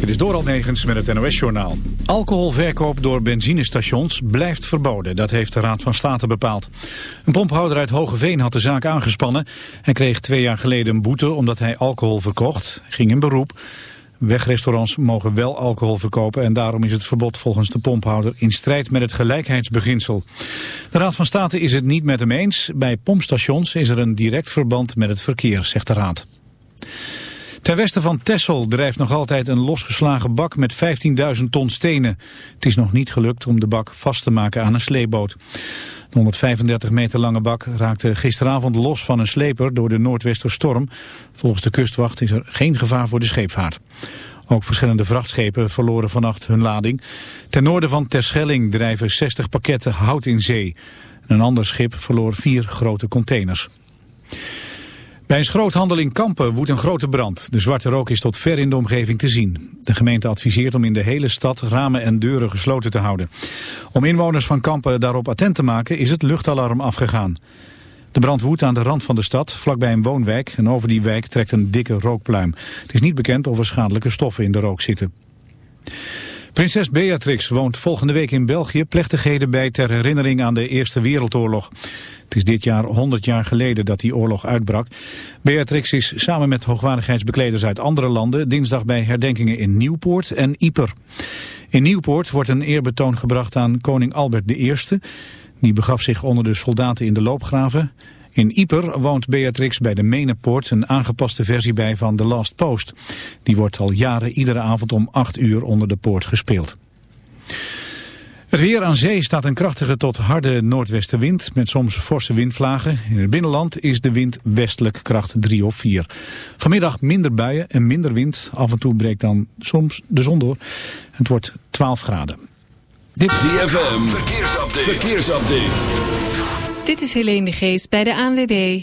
Dit is Doral Negens met het NOS-journaal. Alcoholverkoop door benzinestations blijft verboden. Dat heeft de Raad van State bepaald. Een pomphouder uit Hogeveen had de zaak aangespannen. Hij kreeg twee jaar geleden een boete omdat hij alcohol verkocht. ging in beroep. Wegrestaurants mogen wel alcohol verkopen... en daarom is het verbod volgens de pomphouder in strijd met het gelijkheidsbeginsel. De Raad van State is het niet met hem eens. Bij pompstations is er een direct verband met het verkeer, zegt de Raad. Ten westen van Texel drijft nog altijd een losgeslagen bak met 15.000 ton stenen. Het is nog niet gelukt om de bak vast te maken aan een sleepboot. De 135 meter lange bak raakte gisteravond los van een sleper door de noordwesterstorm. Volgens de kustwacht is er geen gevaar voor de scheepvaart. Ook verschillende vrachtschepen verloren vannacht hun lading. Ten noorden van Terschelling drijven 60 pakketten hout in zee. Een ander schip verloor vier grote containers. Bij een schroothandel in Kampen woedt een grote brand. De zwarte rook is tot ver in de omgeving te zien. De gemeente adviseert om in de hele stad ramen en deuren gesloten te houden. Om inwoners van Kampen daarop attent te maken is het luchtalarm afgegaan. De brand woedt aan de rand van de stad, vlakbij een woonwijk. En over die wijk trekt een dikke rookpluim. Het is niet bekend of er schadelijke stoffen in de rook zitten. Prinses Beatrix woont volgende week in België plechtigheden bij ter herinnering aan de Eerste Wereldoorlog. Het is dit jaar 100 jaar geleden dat die oorlog uitbrak. Beatrix is samen met hoogwaardigheidsbekleders uit andere landen dinsdag bij herdenkingen in Nieuwpoort en Ieper. In Nieuwpoort wordt een eerbetoon gebracht aan koning Albert I. Die begaf zich onder de soldaten in de loopgraven. In Ieper woont Beatrix bij de Menepoort een aangepaste versie bij van The Last Post. Die wordt al jaren iedere avond om 8 uur onder de poort gespeeld. Het weer aan zee staat een krachtige tot harde noordwestenwind met soms forse windvlagen. In het binnenland is de wind westelijk kracht 3 of 4. Vanmiddag minder buien en minder wind. Af en toe breekt dan soms de zon door. Het wordt 12 graden. Dit is ZFM, verkeersupdate. verkeersupdate. Dit is Helene de Geest bij de ANWB.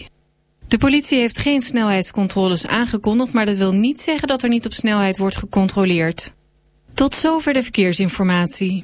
De politie heeft geen snelheidscontroles aangekondigd... maar dat wil niet zeggen dat er niet op snelheid wordt gecontroleerd. Tot zover de verkeersinformatie.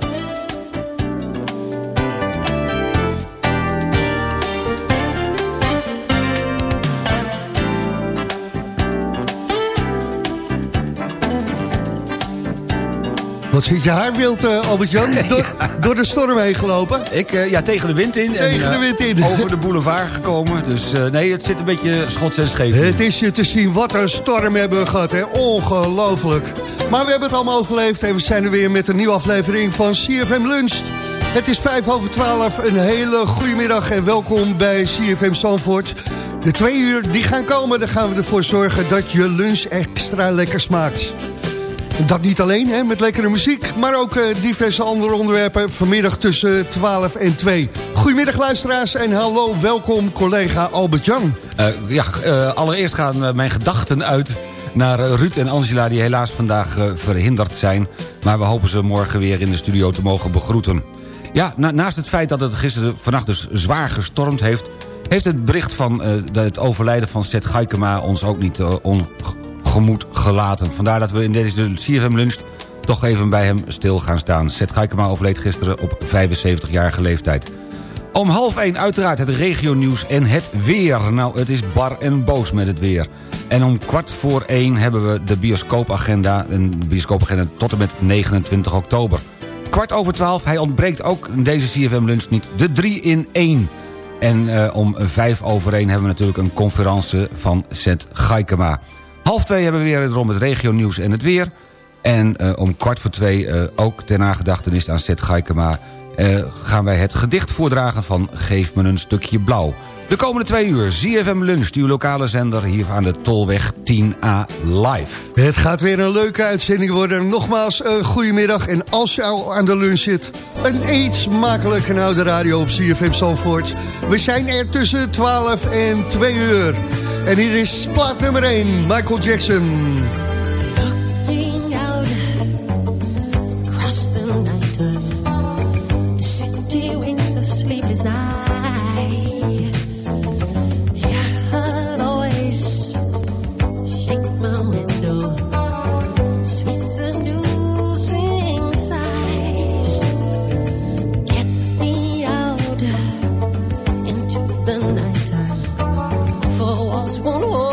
Wat zit je haar wild, eh, Albert-Jan? Door, door de storm heen gelopen? Ik, eh, ja, tegen de wind in. Tegen en, de eh, wind in. Over de boulevard gekomen. Dus nee, het zit een beetje schots en scheef. Het is je te zien, wat een storm hebben we gehad, hè? Ongelooflijk. Maar we hebben het allemaal overleefd en we zijn er weer met een nieuwe aflevering van CFM Lunch. Het is vijf over twaalf, een hele goede middag en welkom bij CFM Zandvoort. De twee uur die gaan komen, daar gaan we ervoor zorgen dat je lunch extra lekker smaakt. Dat niet alleen, hè, met lekkere muziek, maar ook eh, diverse andere onderwerpen vanmiddag tussen 12 en 2. Goedemiddag luisteraars en hallo, welkom collega Albert-Jan. Eh, ja, eh, allereerst gaan mijn gedachten uit naar Ruud en Angela... die helaas vandaag verhinderd zijn. Maar we hopen ze morgen weer in de studio te mogen begroeten. Ja, na- naast het feit dat het gisteren vannacht dus zwaar gestormd heeft... heeft het bericht van het overlijden van Seth Gaikema ons ook niet eh, ongemoed gelaten. Vandaar dat we in deze CFM Lunch toch even bij hem stil gaan staan. Seth Gaikema overleed gisteren op 75-jarige leeftijd. Om half één uiteraard het regionieuws en het weer. Nou, het is bar en boos met het weer. En om kwart voor één hebben we de bioscoopagenda... een bioscoopagenda tot en met 29 oktober. Kwart over twaalf, hij ontbreekt ook deze CFM-lunch niet. De 3 in 1. En eh, om vijf over één hebben we natuurlijk een conferentie van Seth Gaikema. Half twee hebben we weer erom het regionieuws en het weer. En eh, om kwart voor twee, eh, ook ter nagedachtenis aan Seth Gaikema... eh, gaan wij het gedicht voordragen van Geef me een stukje blauw. De komende twee uur, ZFM Lunch, uw lokale zender... hier aan de Tolweg 10A live. Het gaat weer een leuke uitzending worden. Nogmaals, een goedemiddag. En als je al aan de lunch zit, een eet smakelijk en oude radio op CFM Zandvoort. We zijn er tussen 12 en 2 uur. En hier is plaat nummer 1, Michael Jackson. just won't hold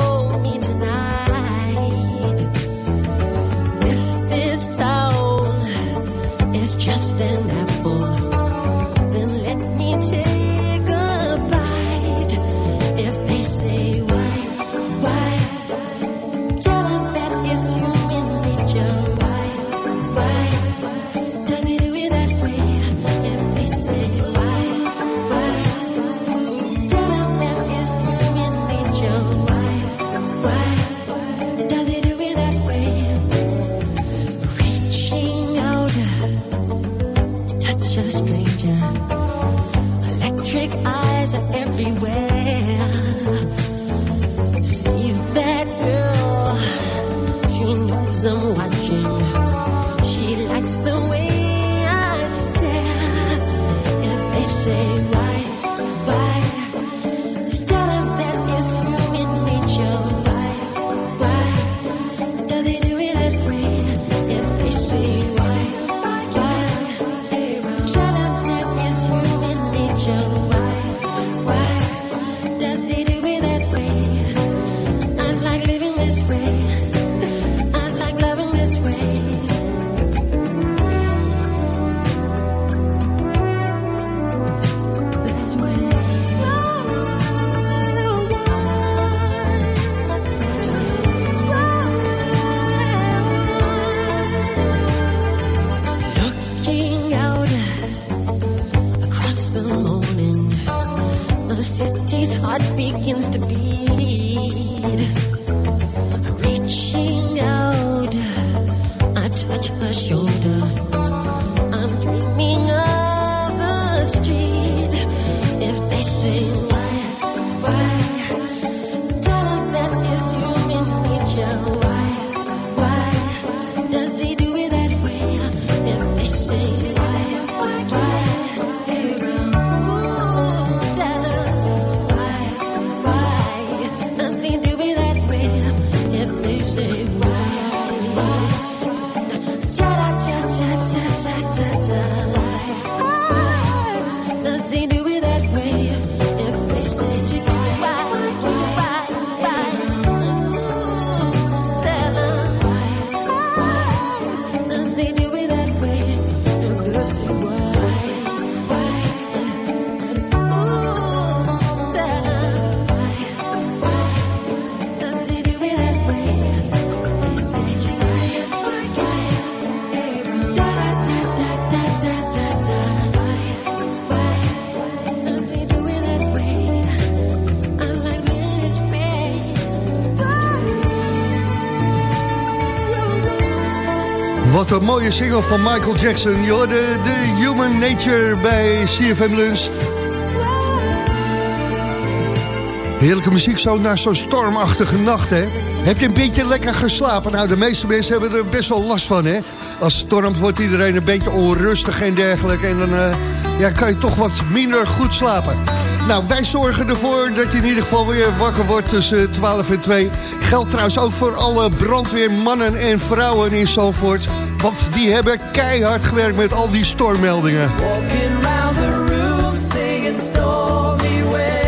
mooie single van Michael Jackson. Je hoorde de Human Nature bij CFM Lunch. Heerlijke muziek zo na zo'n stormachtige nacht, hè? Heb je een beetje lekker geslapen? Nou, de meeste mensen hebben er best wel last van, hè? Als het stormt wordt iedereen een beetje onrustig en dergelijke. En dan eh, ja, kan je toch wat minder goed slapen. Nou, wij zorgen ervoor dat je in ieder geval weer wakker wordt tussen 12 en 2. Geldt trouwens ook voor alle brandweermannen en vrouwen in. Want die hebben keihard gewerkt met al die stormmeldingen. Walking round the room singing stormy weather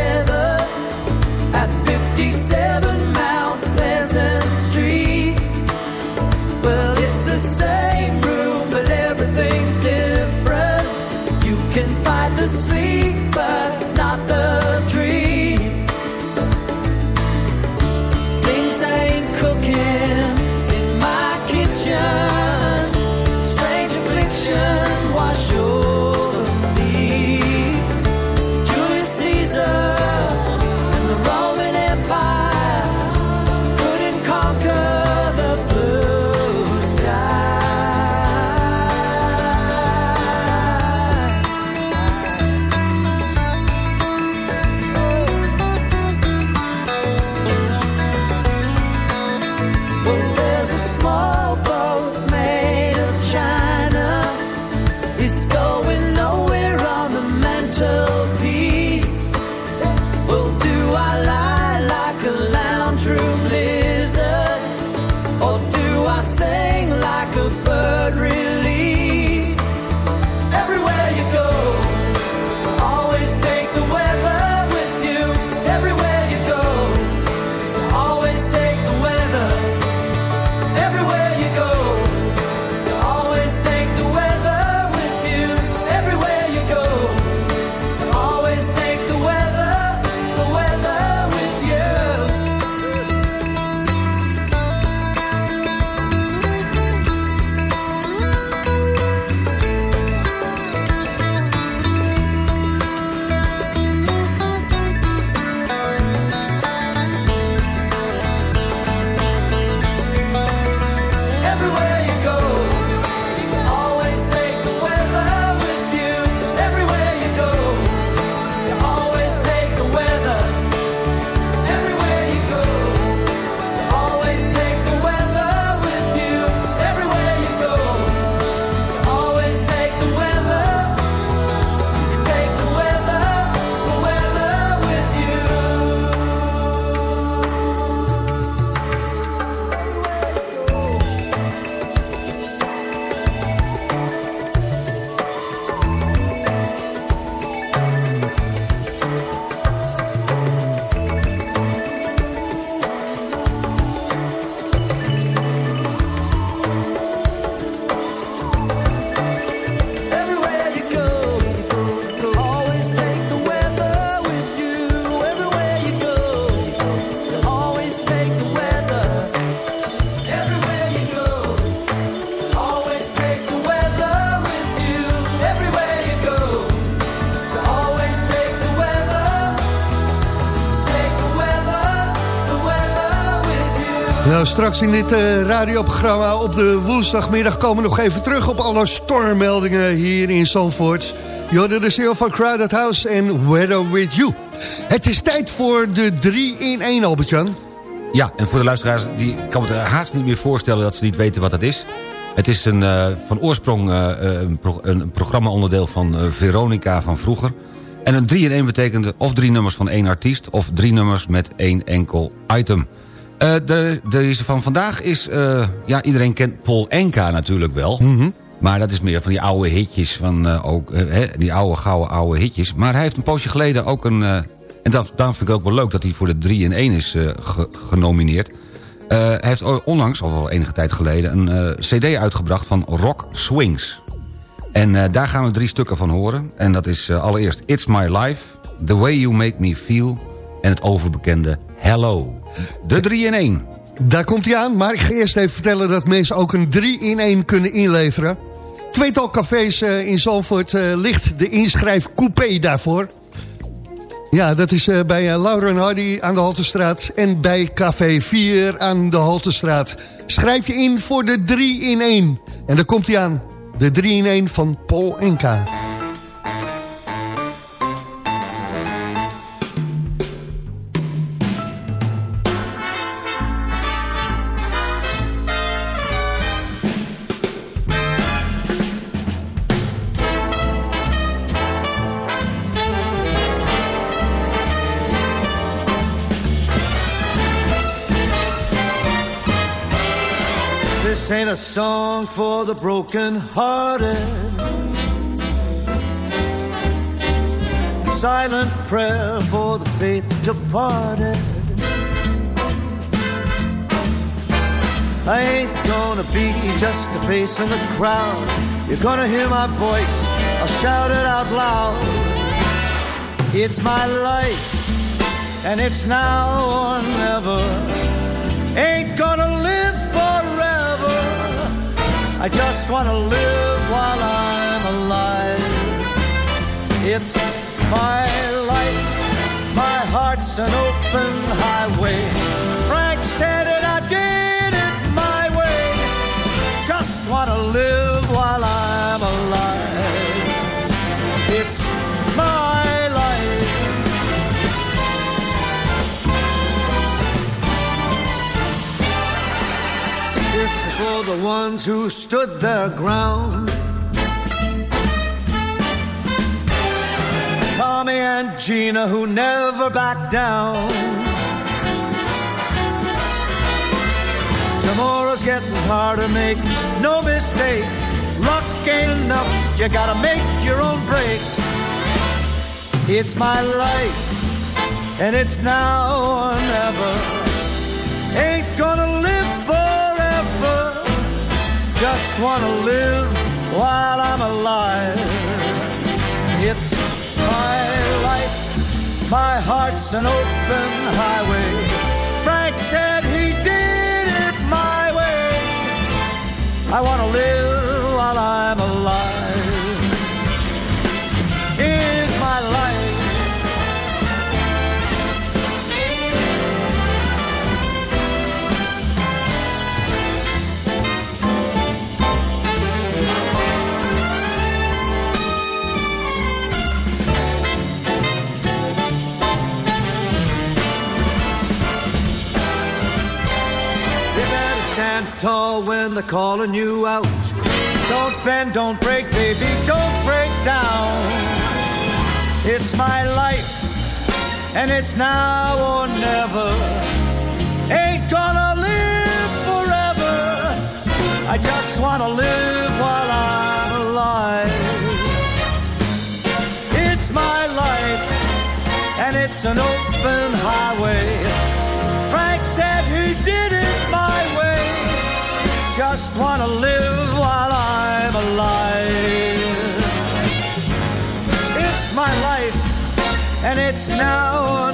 in dit eh, radioprogramma op de woensdagmiddag komen we nog even terug op alle stormmeldingen hier in Zandvoort. Hoorde de single van Crowded House en Weather With You. Het is tijd voor de 3 in 1, Albert-Jan. Ja, en voor de luisteraars, die kan er haast niet meer voorstellen... dat ze niet weten wat dat is. Het is een, eh, van oorsprong eh, een, een programma-onderdeel van Veronica van vroeger. En een 3 in 1 betekent of drie nummers van één artiest... of drie nummers met één enkel item. Eh, de, deze van vandaag is... eh, ja, iedereen kent Paul Enka natuurlijk wel. Maar dat is meer van die oude hitjes. Van, eh, ook, die oude, gouden oude hitjes. Maar hij heeft een poosje geleden ook een... en dat, daarom vind ik ook wel leuk dat hij voor de 3 in 1 is ge- genomineerd. Hij heeft onlangs, al wel enige tijd geleden... een cd uitgebracht van Rock Swings. En daar gaan we drie stukken van horen. En dat is allereerst It's My Life... The Way You Make Me Feel... en het overbekende Hello. De 3 in 1. Daar komt hij aan, maar ik ga eerst even vertellen... dat mensen ook een 3 in 1 kunnen inleveren. Tweetal cafés eh, in Zalvoort eh, ligt de inschrijfcoupé daarvoor. Ja, dat is eh, bij uh, Laura en Hardy aan de Haltestraat en bij Café 4 aan de Haltestraat. Schrijf je in voor de 3 in 1. En dan komt hij aan, de 3 in 1 van Paul Enka. A song for the broken hearted. Silent prayer for the faith departed. I ain't gonna be just a face in the crowd. You're gonna hear my voice, I'll shout it out loud. It's my life, and it's now or never. Ain't gonna live. I just wanna live while I'm alive. It's my life, my heart's an open highway. Frank said it, I did it my way. Just wanna live while I'm ones who stood their ground. Tommy and Gina who never backed down. Tomorrow's getting harder, make no mistake. Luck ain't enough, you gotta make your own breaks. It's my life, and it's now or never. Ain't gonna. Just wanna live while I'm alive. It's my life, my heart's an open highway. Frank said he did it my way. I wanna live while I'm alive. Tall when they're calling you out. Don't bend, don't break, baby, don't break down. It's my life, and it's now or never. Ain't gonna live forever. I just wanna live while I'm alive. It's my life, and it's an open highway. Just wanna live while I'm alive. It's my life, and it's now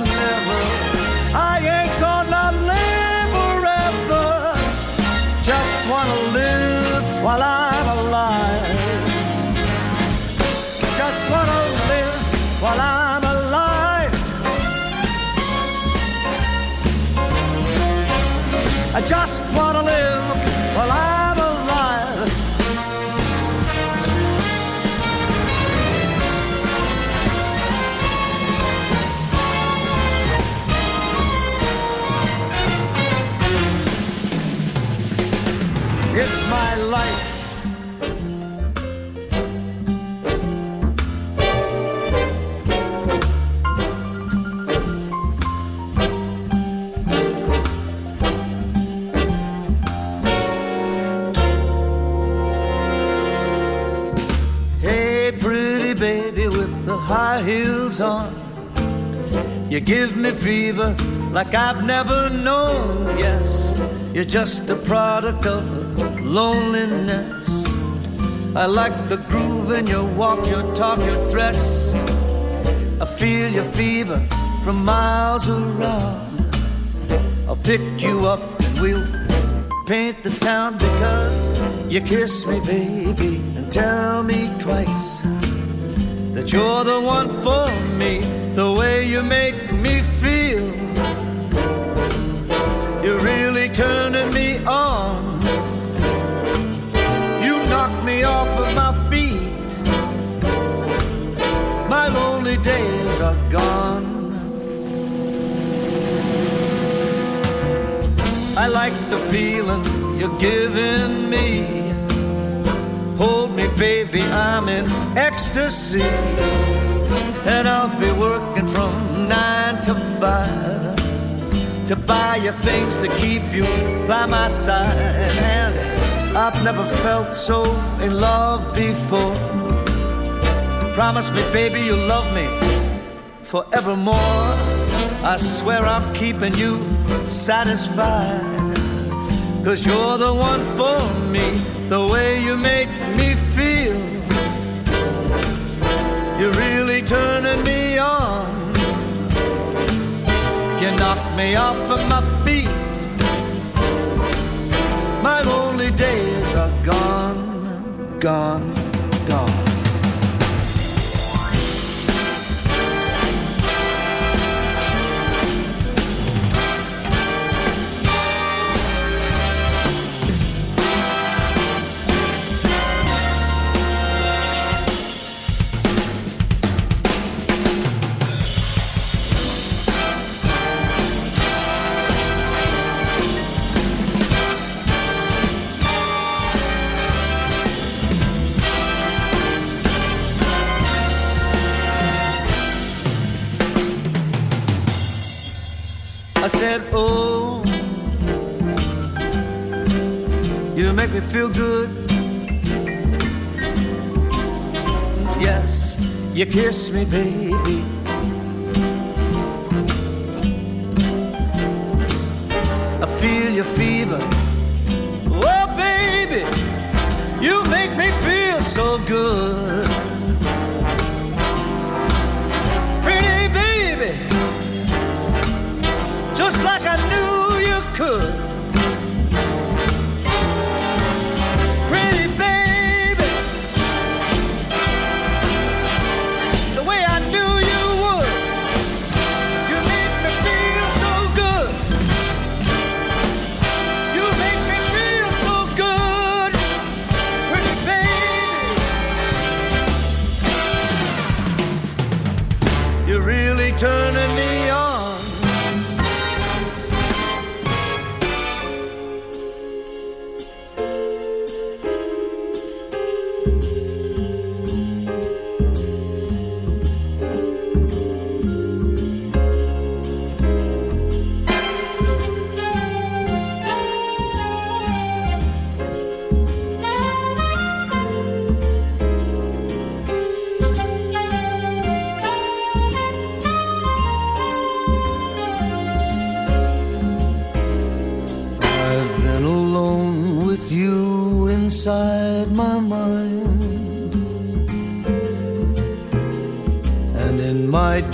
heels on. You give me fever like I've never known. Yes, you're just a product of loneliness. I like the groove in your walk, your talk, your dress. I feel your fever from miles around. I'll pick you up and we'll paint the town because you kiss me, baby, and tell me twice that you're the one for me. the way you make me feel. You're really turning me on. You knock me off of my feet. My lonely days are gone. I like the feeling you're giving me. Hold me, baby, I'm in ecstasy. And I'll be working from nine to five to buy you things to keep you by my side. And I've never felt so in love before. Promise me, baby, you'll love me forevermore. I swear I'm keeping you satisfied. Cause you're the one for me, the way you make me feel. You're really turning me on. You knock me off of my feet. My lonely days are gone, gone, gone. Feel good. Yes, you kiss me, baby. I feel your fever. Oh, baby, you make me feel so good.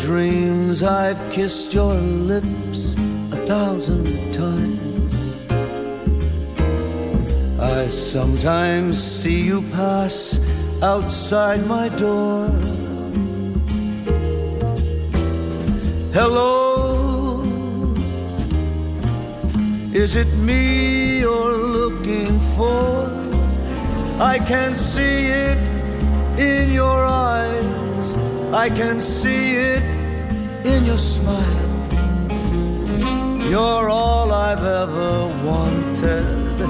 Dreams, I've kissed your lips a thousand times. I sometimes see you pass outside my door. Hello. Is it me you're looking for? I can see it in your. I can see it in your smile. You're all I've ever wanted,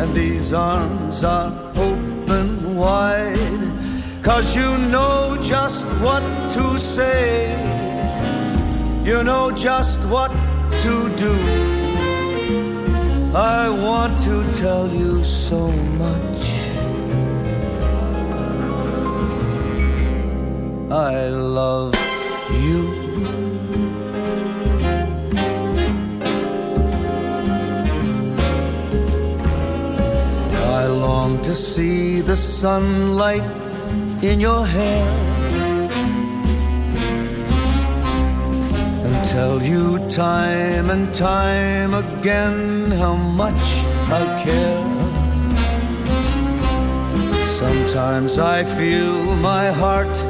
and these arms are open wide. Cause you know just what to say, you know just what to do. I want to tell you so much. I love you. I long to see the sunlight in your hair and tell you time and time again how much I care. Sometimes I feel my heart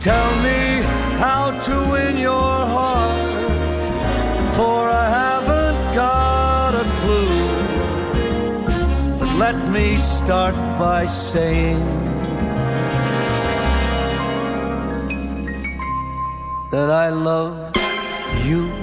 Tell me how to win your heart, for I haven't got a clue. But let me start by saying that I love you.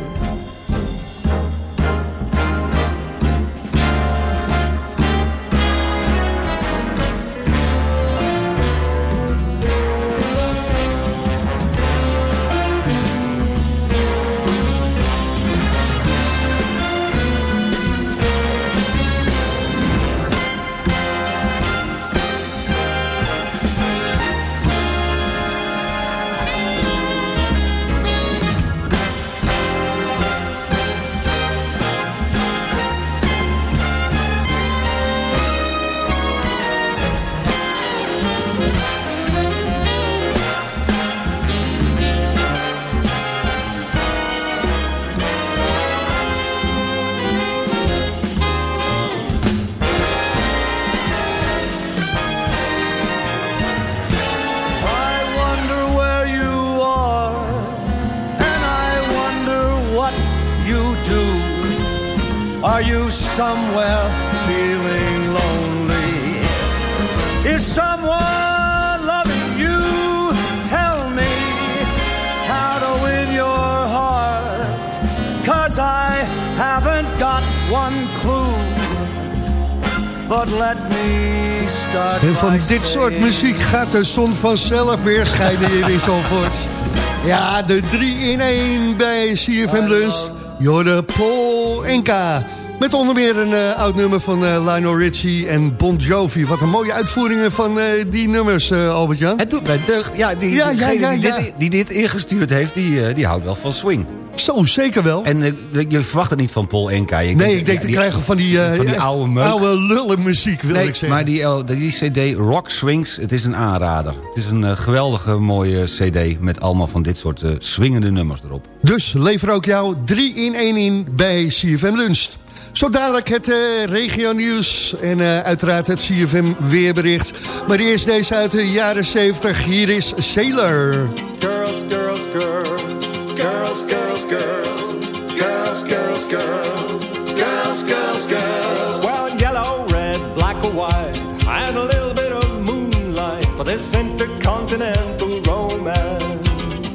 Soort muziek gaat de zon vanzelf weer schijnen hier in Zandvoort. Ja, de 3 in 1 bij CFM Lunch. Jorde Paul Enka. Met onder meer een eh, oud nummer van eh, Lionel Richie en Bon Jovi. Wat een mooie uitvoeringen van eh, die nummers, Albert-Jan. Het doet mij deugd. Ja, die, Ja, ja, degene ja, die. Dit, die dit ingestuurd heeft, die, die houdt wel van swing. Zo, zeker wel. En eh, je verwacht het niet van Paul Enka. Je nee, ik denk ja, te krijgen van die, eh, van die oude meuk. oude lullenmuziek, wil nee, ik zeggen. maar die, L- die cd Rock Swings, het is een aanrader. Het is een eh, geweldige mooie cd met allemaal van dit soort eh, swingende nummers erop. Dus lever ook jouw 3 in 1 in bij CFM Lunch. Zo dadelijk het eh regio nieuws en eh, uiteraard het CFM weerbericht. Maar eerst deze uit de jaren 70. Hier is Sailor. Girls, girls, girls, girls, girls, girls, girls, girls, girls, girls, girls, girls. Well, yellow, red, black or white, and a little bit of moonlight for this intercontinental romance.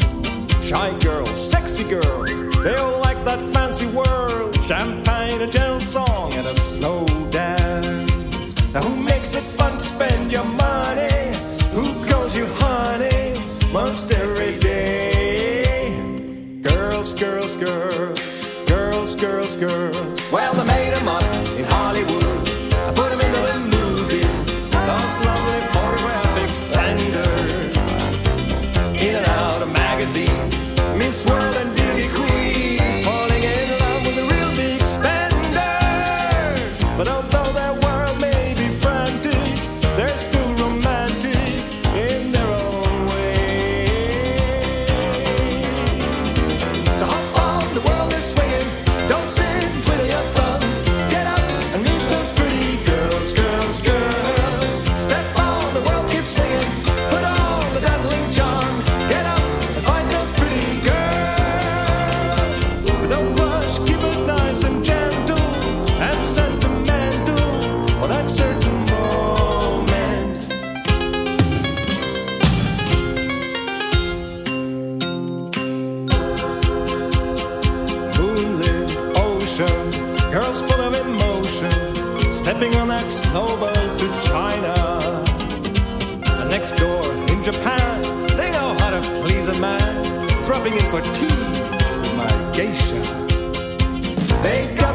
Shy girl, sexy girl, they all like that fancy world. Champagne, a gentle Girls, girls, girls, girls, girls. Well, they made a up girls full of emotions, stepping on that slow boat to China. And next door in Japan, they know how to please a man, dropping in for tea, my geisha. They've got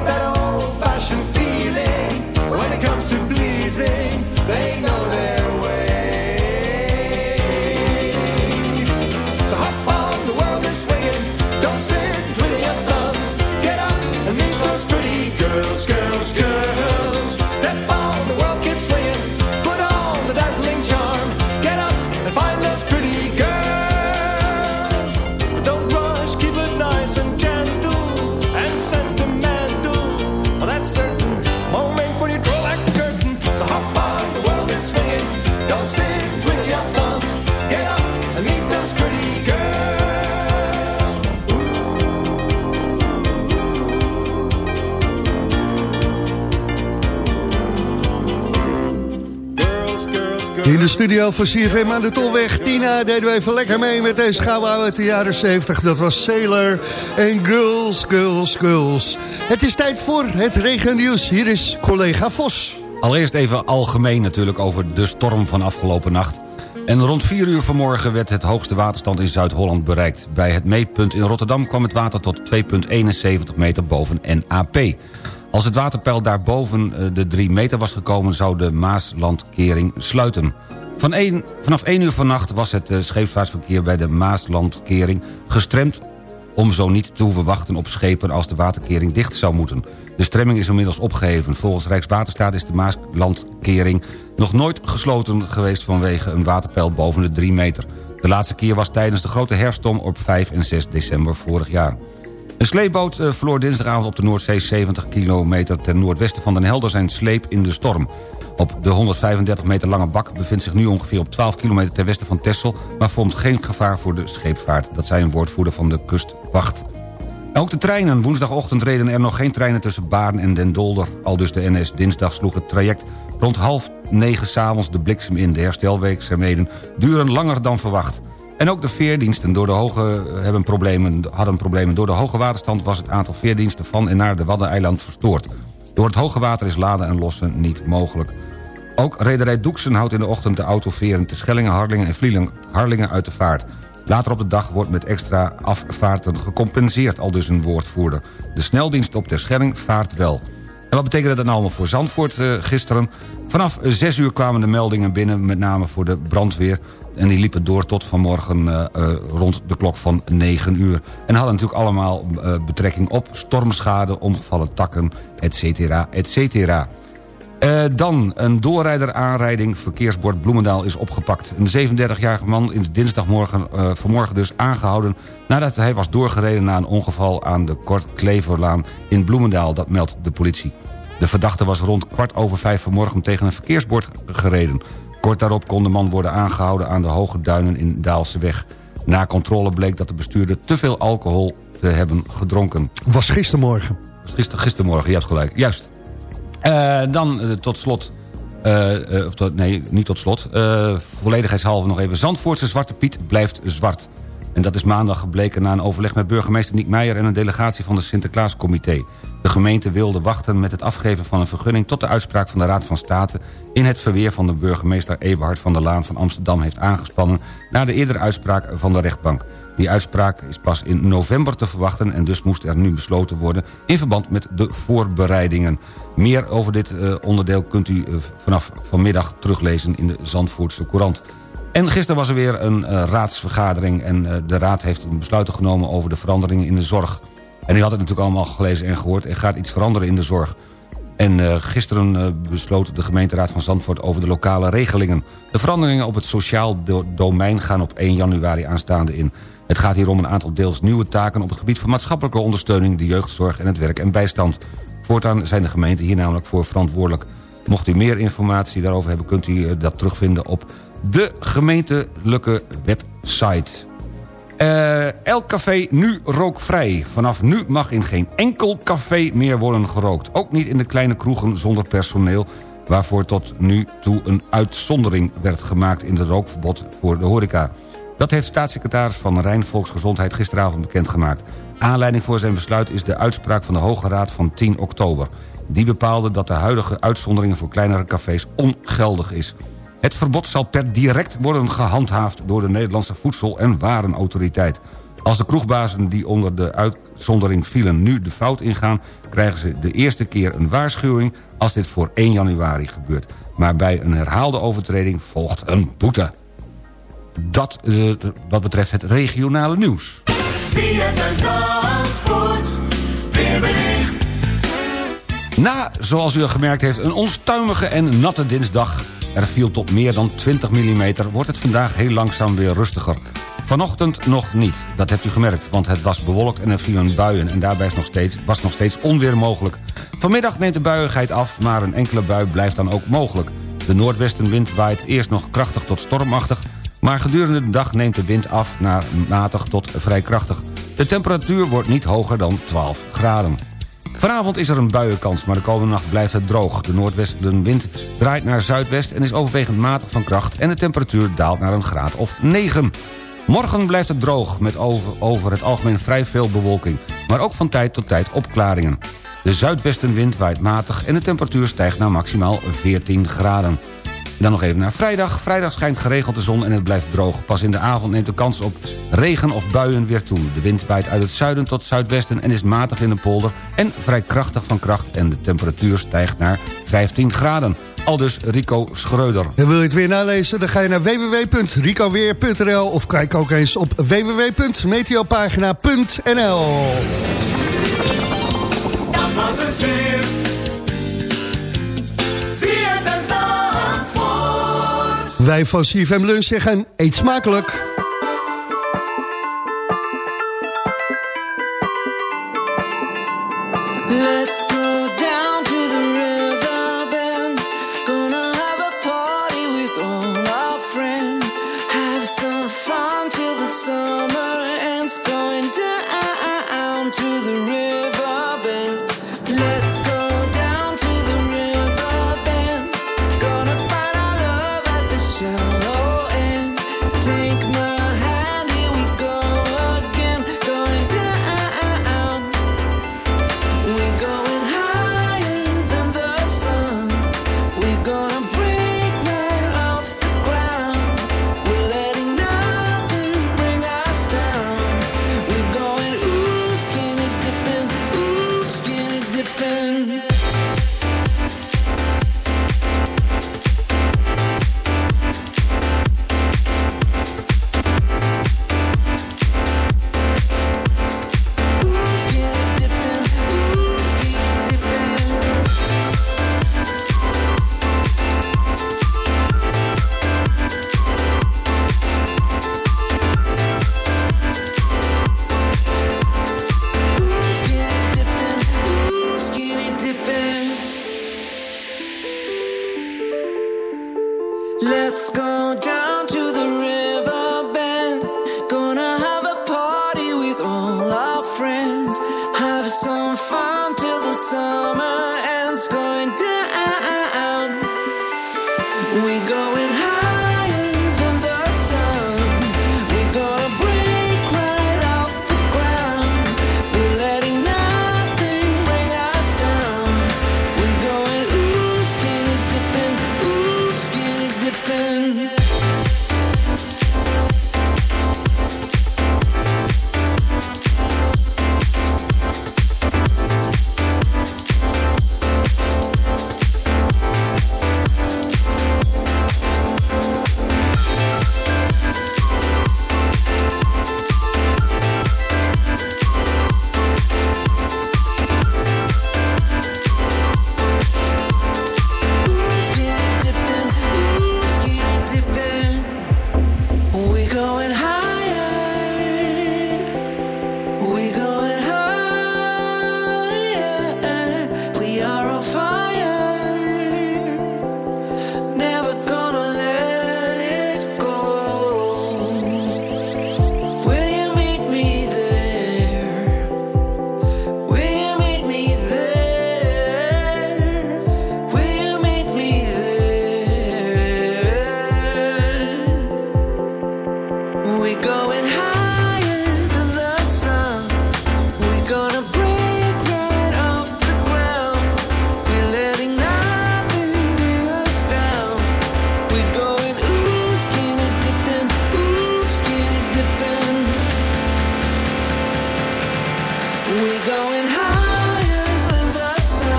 studio van CFM aan de Tolweg. Tina deden we even lekker mee met deze gouden uit de jaren 70. Dat was Sailor en Girls, Girls, Girls. Het is tijd voor het regennieuws. Hier is collega Vos. Allereerst even algemeen natuurlijk over de storm van afgelopen nacht. En rond 4 uur vanmorgen werd het hoogste waterstand in Zuid-Holland bereikt. Bij het meetpunt in Rotterdam kwam het water tot 2,71 meter boven NAP. Als het waterpeil daarboven eh, de 3 meter was gekomen... zou de Maaslandkering sluiten. Van 1, vanaf 1 uur vannacht was het eh, scheepvaartverkeer bij de Maaslandkering gestremd om zo niet te hoeven wachten op schepen als de waterkering dicht zou moeten. De stremming is inmiddels opgeheven. Volgens Rijkswaterstaat is de Maaslandkering nog nooit gesloten geweest... vanwege een waterpeil boven de 3 meter. De laatste keer was tijdens de grote herfststorm op 5 en 6 december vorig jaar. Een sleepboot eh, verloor dinsdagavond op de Noordzee 70 kilometer ten noordwesten van Den Helder zijn sleep in de storm. Op de 135 meter lange bak bevindt zich nu ongeveer op 12 kilometer ten westen van Texel... maar vormt geen gevaar voor de scheepvaart. Dat zei een woordvoerder van de kustwacht. Ook de treinen. Woensdagochtend reden er nog geen treinen tussen Baarn en Den Dolder. Al dus de NS dinsdag sloeg het traject rond half negen s'avonds de bliksem in. De herstelwerkzaamheden duren langer dan verwacht. En ook de veerdiensten door de hoge, hebben problemen, hadden problemen. Door de hoge waterstand was het aantal veerdiensten van en naar de Waddeneiland verstoord. Door het hoge water is laden en lossen niet mogelijk. Ook rederij Doeksen houdt in de ochtend de autoveren te Schellingen, Harlingen en Harlingen uit de vaart. Later op de dag wordt met extra afvaarten gecompenseerd, al dus een woordvoerder. De sneldienst op Terschelling vaart wel. En wat betekende dat nou allemaal voor Zandvoort uh, gisteren? Vanaf 6 uur kwamen de meldingen binnen, met name voor de brandweer... en die liepen door tot vanmorgen uh, uh, rond de klok van 9 uur. En hadden natuurlijk allemaal betrekking op stormschade, omgevallen takken, et cetera, et dan een doorrijder-aanrijding. Verkeersbord Bloemendaal is opgepakt. Een 37-jarige man is dinsdagmorgen vanmorgen dus aangehouden... nadat hij was doorgereden na een ongeval aan de Kort Kleverlaan in Bloemendaal. Dat meldt de politie. De verdachte was rond kwart over vijf vanmorgen tegen een verkeersbord gereden. Kort daarop kon de man worden aangehouden aan de Hoge Duinen in Daalseweg. Na controle bleek dat de bestuurder te veel alcohol te hebben gedronken. Was gistermorgen. Gister, gistermorgen, je hebt gelijk. Juist. Uh, dan uh, tot slot... Uh, of tot, nee, niet tot slot. volledigheidshalve nog even. Zandvoortse Zwarte Piet blijft zwart. En dat is maandag gebleken na een overleg met burgemeester Niek Meijer... en een delegatie van de Sinterklaascomité. De gemeente wilde wachten met het afgeven van een vergunning... tot de uitspraak van de Raad van State... in het verweer van de burgemeester Eberhard van der Laan van Amsterdam heeft aangespannen... na de eerdere uitspraak van de rechtbank. Die uitspraak is pas in november te verwachten... en dus moest er nu besloten worden in verband met de voorbereidingen. Meer over dit uh, onderdeel kunt u uh, vanaf vanmiddag teruglezen in de Zandvoortse Courant. En gisteren was er weer een uh, raadsvergadering... en de raad heeft besluiten genomen over de veranderingen in de zorg. En u had het natuurlijk allemaal gelezen en gehoord. Er gaat iets veranderen in de zorg. En uh, gisteren uh, besloot de gemeenteraad van Zandvoort over de lokale regelingen. De veranderingen op het sociaal do domein gaan op 1 januari aanstaande in. Het gaat hier om een aantal deels nieuwe taken op het gebied van maatschappelijke ondersteuning, de jeugdzorg en het werk en bijstand. Voortaan zijn de gemeenten hier namelijk voor verantwoordelijk. Mocht u meer informatie daarover hebben, kunt u dat terugvinden op de gemeentelijke website. Uh, elk café nu rookvrij. Vanaf nu mag in geen enkel café meer worden gerookt. Ook niet in de kleine kroegen zonder personeel... waarvoor tot nu toe een uitzondering werd gemaakt... in het rookverbod voor de horeca. Dat heeft staatssecretaris van Rijn Volksgezondheid gisteravond bekendgemaakt. Aanleiding voor zijn besluit is de uitspraak van de Hoge Raad van 10 oktober. Die bepaalde dat de huidige uitzonderingen voor kleinere cafés ongeldig is. Het verbod zal per direct worden gehandhaafd door de Nederlandse Voedsel- en Warenautoriteit. Als de kroegbazen die onder de uitzondering vielen nu de fout ingaan... krijgen ze de eerste keer een waarschuwing als dit voor 1 januari gebeurt. Maar bij een herhaalde overtreding volgt een boete. Dat uh, wat betreft het regionale nieuws. Na, zoals u al gemerkt heeft, een onstuimige en natte dinsdag... er viel tot meer dan 20 mm, wordt het vandaag heel langzaam weer rustiger. Vanochtend nog niet, dat hebt u gemerkt, want het was bewolkt en er vielen buien... en daarbij is nog steeds, was nog steeds onweer mogelijk. Vanmiddag neemt de buiigheid af, maar een enkele bui blijft dan ook mogelijk. De noordwestenwind waait eerst nog krachtig tot stormachtig... maar gedurende de dag neemt de wind af naar matig tot vrij krachtig. De temperatuur wordt niet hoger dan 12 graden. Vanavond is er een buienkans, maar de komende nacht blijft het droog. De noordwestenwind draait naar zuidwest en is overwegend matig van kracht... en de temperatuur daalt naar een graad of 9. Morgen blijft het droog, met over, over het algemeen vrij veel bewolking... maar ook van tijd tot tijd opklaringen. De zuidwestenwind waait matig en de temperatuur stijgt naar maximaal 14 graden. Dan nog even naar vrijdag. Vrijdag schijnt geregeld de zon en het blijft droog. Pas in de avond neemt de kans op regen of buien weer toe. De wind waait uit het zuiden tot zuidwesten en is matig in de polder... en vrij krachtig van kracht en de temperatuur stijgt naar 15 graden. Aldus Rico Schreuder. En wil je het weer nalezen? Dan ga je naar www.ricoweer.nl of kijk ook eens op www.meteopagina.nl Dat was het weer. Wij van CFM Lunch zeggen, eet smakelijk.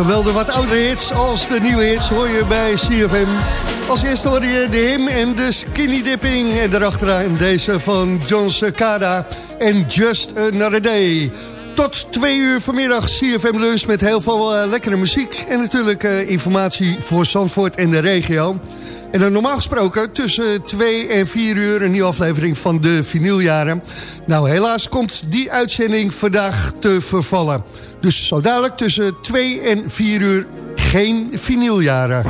Zowel de wat oudere hits als de nieuwe hits hoor je bij CFM. Als eerste hoor je de him en de skinny dipping. En daarachteraan deze van John Cicada en Just Another Day. Tot twee uur vanmiddag CFM Lunch met heel veel uh, lekkere muziek. En natuurlijk uh, informatie voor Zandvoort en de regio. En dan normaal gesproken tussen 2 en 4 uur een nieuwe aflevering van de vinyljaren. Nou, helaas komt die uitzending vandaag te vervallen. Dus zo dadelijk tussen 2 en 4 uur geen vinyljaren.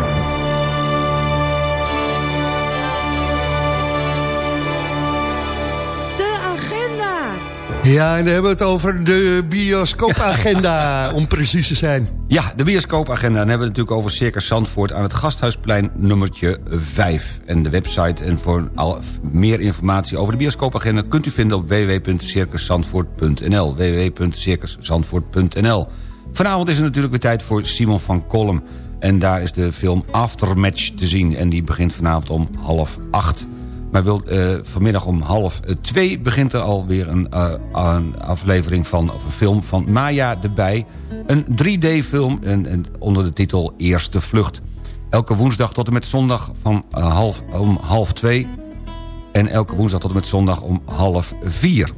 Ja, en dan hebben we het over de bioscoopagenda, om precies te zijn. Ja, de bioscoopagenda. Dan hebben we het natuurlijk over Circus Zandvoort... aan het Gasthuisplein nummertje 5. En de website en voor al meer informatie over de bioscoopagenda... kunt u vinden op www.circuszandvoort.nl www.circuszandvoort.nl Vanavond is er natuurlijk weer tijd voor Simon van Kolm. En daar is de film Aftermatch te zien. En die begint vanavond om half acht. Maar wil, uh, vanmiddag om half twee begint er alweer een, een aflevering van... of een film van Maya de Bij. Een 3D-film onder de titel Eerste Vlucht. Elke woensdag tot en met zondag van, half, om half twee... en elke woensdag tot en met zondag om half vier.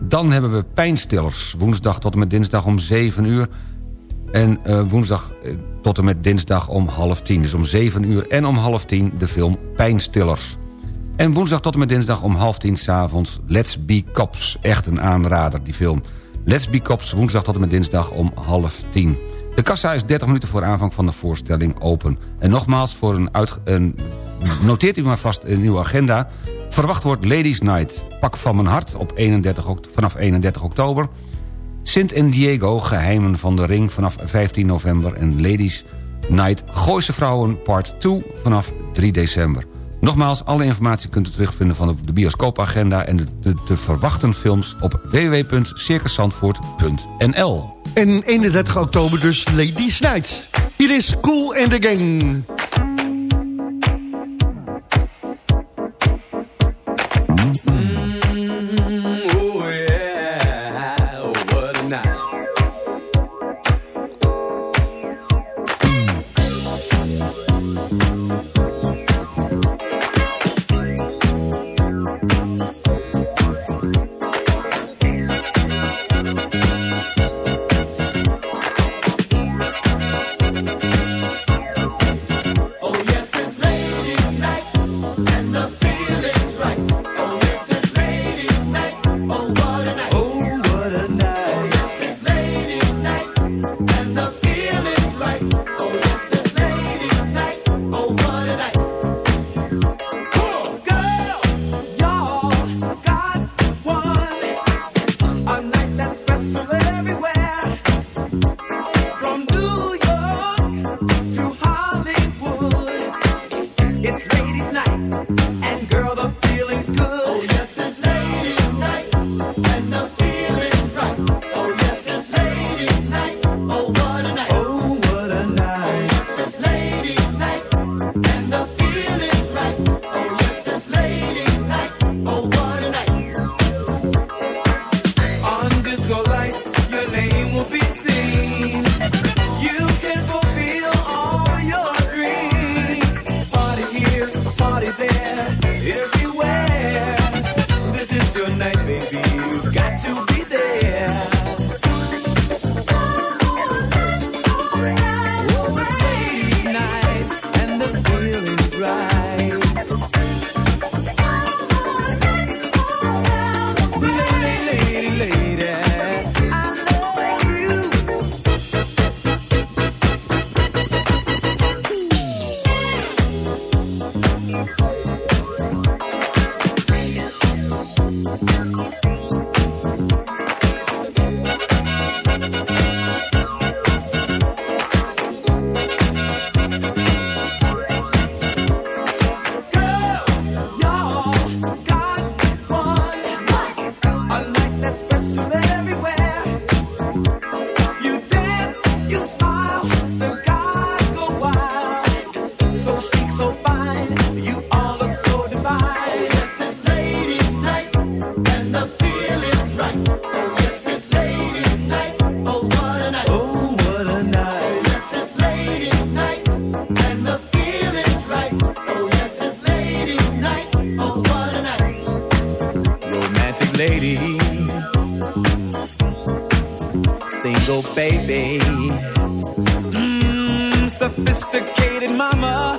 Dan hebben we Pijnstillers. Woensdag tot en met dinsdag om 7 uur... En woensdag tot en met dinsdag om half tien. Dus om 7 uur en om half tien de film Pijnstillers. En woensdag tot en met dinsdag om half tien s'avonds Let's Be Cops. Echt een aanrader, die film. Let's Be Cops, woensdag tot en met dinsdag om half tien. De kassa is 30 minuten voor aanvang van de voorstelling open. En nogmaals, voor een, een noteert u maar vast in uw agenda... verwacht wordt Ladies Night. Pak van mijn hart op 31, vanaf 31 oktober... Sint en Diego, Geheimen van de Ring vanaf 15 november... en Ladies Night, Gooise Vrouwen Part 2 vanaf 3 december. Nogmaals, alle informatie kunt u terugvinden van de bioscoopagenda... en de, te verwachten films op www.circuszandvoort.nl. En 31 oktober dus Ladies Night. Hier is Cool and the Gang. Baby. Mmm, sophisticated mama.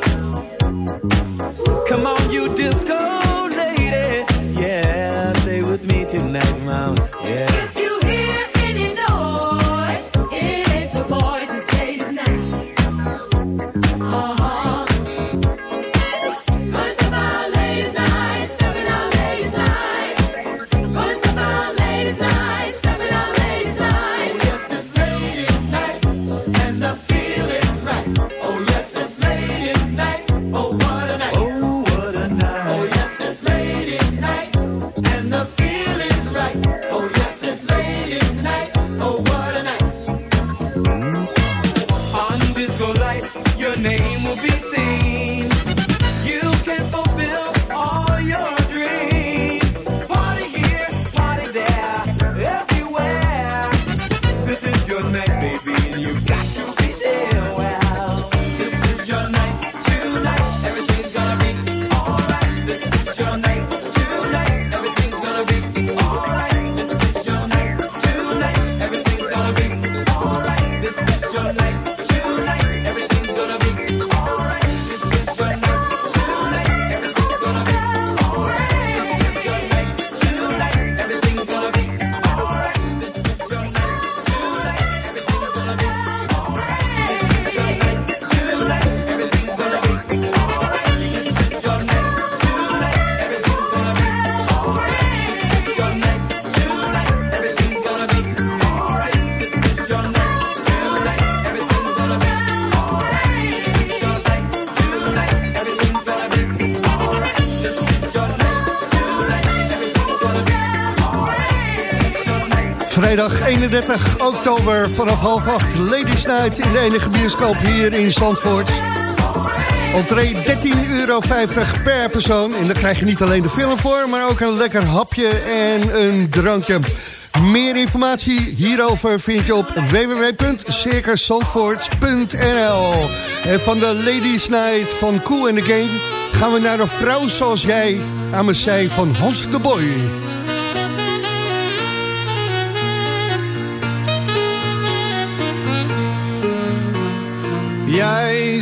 Vrijdag 31 oktober vanaf half acht Ladies Night in de enige bioscoop hier in Zandvoort. Entree 13,50 euro per persoon. En dan krijg je niet alleen de film voor, maar ook een lekker hapje en een drankje. Meer informatie hierover vind je op www.circuszandvoort.nl En van de Ladies Night van Cool and the Gang gaan we naar een vrouw zoals jij aan zij van Hans de Boy.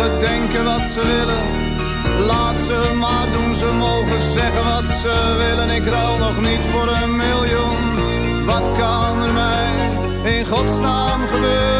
Mogen denken wat ze willen. Laat ze maar doen, ze mogen zeggen wat ze willen. Ik ruil nog niet voor een miljoen. Wat kan er mij in godsnaam gebeuren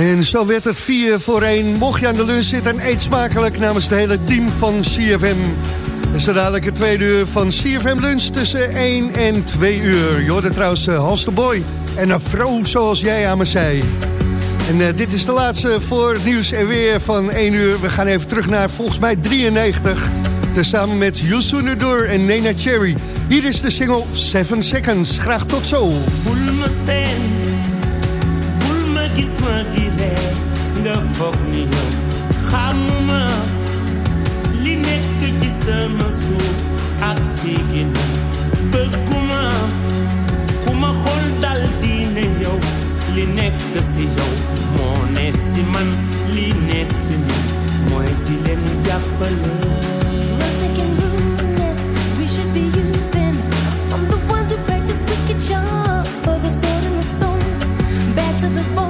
En zo werd het 4 voor 1. Mocht je aan de lunch zitten en eet smakelijk namens het hele team van CFM. En zo dadelijk het tweede uur van CFM Lunch tussen 1 en 2 uur. Je hoorde trouwens eh, Hans de Boy en een vrouw zoals jij aan me zei. En eh, dit is de laatste voor het nieuws en weer van 1 uur. We gaan even terug naar volgens mij 93. Tezamen met Youssou N'Dour en Nena Cherry. Hier is de single 7 Seconds. Graag tot zo. Bul ma seen bul ma gis ma di ree nga foog ni yow xamuma li nekk ci sama suuf ak si ginnaaw bëgguma ku ma xool dal di ne yow li nekk si yow moo ne si man li ne man leen jàppale the ones who practice wicked charm for the sword and the stone. Bad to the.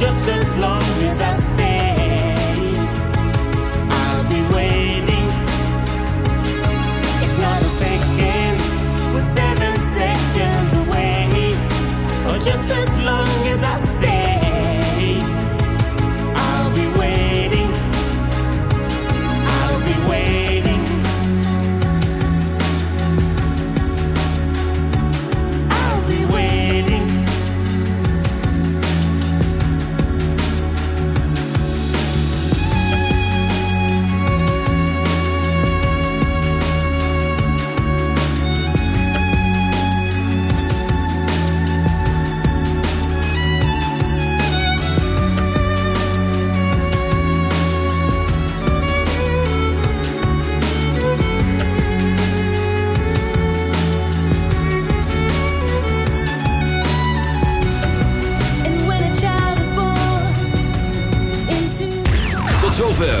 Just as long as I stay, I'll be waiting. It's not we're seven seconds away. Just as long